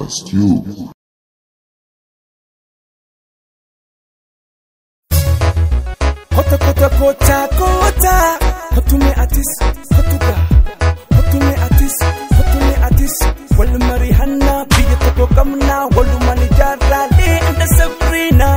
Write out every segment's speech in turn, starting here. Podcast You. Hota kota kota kota Hotume atis hotuka Hotume atis hotume atis Wal marihanna biyya tokko qabna jarra ijaarraalee anda sabrina.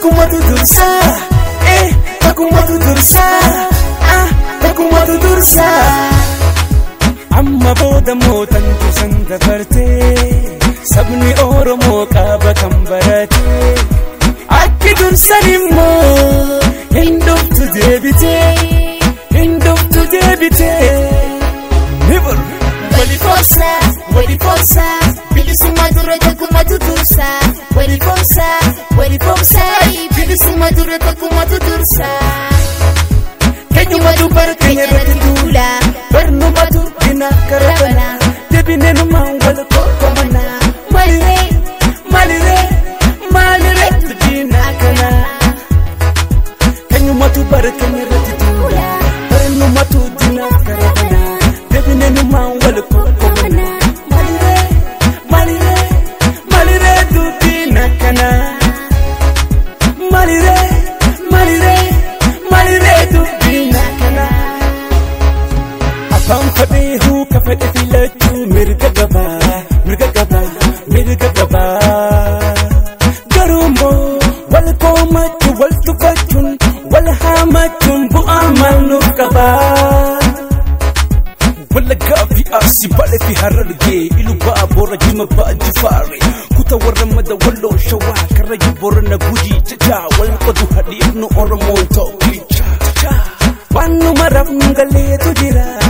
takuma tutursa eh takuma tutursa ah takuma tutursa amma boda motan kusanga karte sabni oromo kaba kambarate akki dursa nimmo end of to debite end of to debite never wali forsa wali forsa bilisumadura takuma tutursa wali forsa wali forsa su madura ta kuma tutursa. ilu ba'a boora jima ba'a jifaare kuta warra mada walloo shawaa karrayyuu wal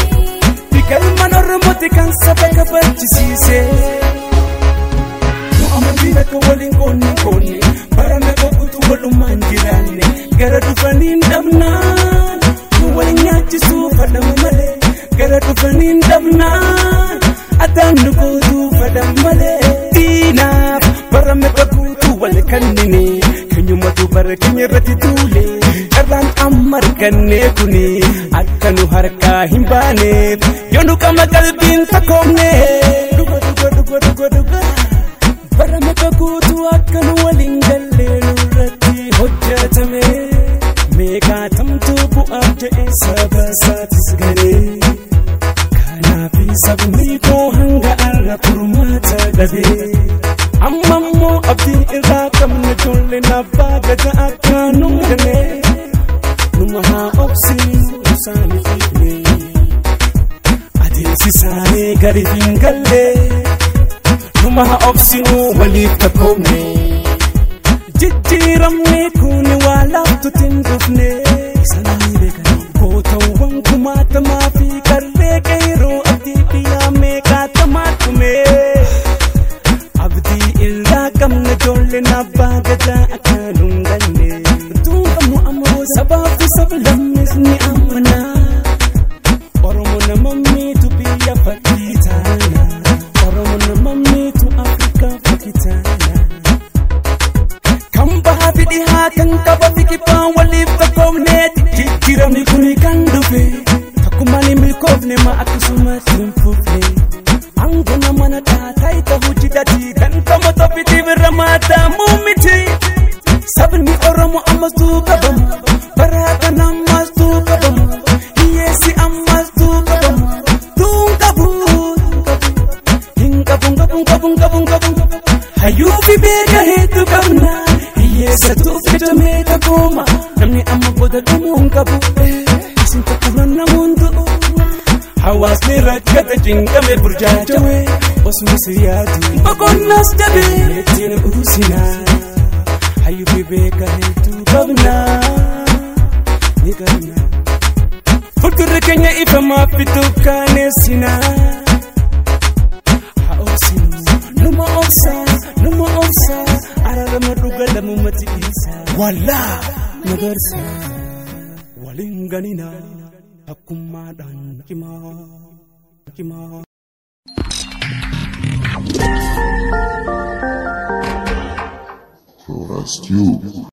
galmaan oromooti kan saba kabachiisiise. Mo'amadi akka waliin koonni koonni barame boquutu walumaan jiraanne gara dhufanii dhabnaan waliin nyaachisuuf fadhamu malee gara dhufanii dhabnaan addaan nu gootu fadhamu malee. Diinaaf barame boquutu wal kannine keenyumatu bara keenya irratti tuule irraan amma arganne kuni. harkaa hin baaneef yoo duqama qalbiin takkoofne. dhuga dhuga dhuga nu waliin galleenu irratti hojjetame meeqaatamtuu bu'aan ta'e saba saatis galee kanaafii sabni hanga arra irraa qabne ijoolleen abbaa garjin galle kuma opsinu wali ta kome jijjiran me kuni wala tutin dufne sanani ko tawon kuma ta mafi karbe kairo abdibiya me ka ta matume abdi illa kam na jolle na bagaja akalun ganne tun ga mu amro sababu sablan ni amana Kan kabati kipa walif takomne Jirami kuni kandufe Takumani milkovne ma akusuma simfufne Angona mana ta taita huji dati Kan kama topiti viramata mumiti Sabni oromo amasu kaba hojjameeta kooma namni amma booda dhumuu qabu eh, isin tokko nanna hundu hawaasni rakkata jinqame burjaajawee osuma siyyaati boqonnaas jabee ittiin buusinaa hayyuu fi beekaa hedduu qabnaa ni qabnaa fuuldurri keenya ifamaa fi dukkaaneessinaa. wallaa nagarsa waliin ganina takkummaadhaan cimaa. Trust you.